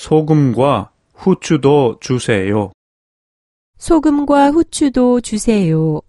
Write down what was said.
소금과 후추도 주세요. 소금과 후추도 주세요.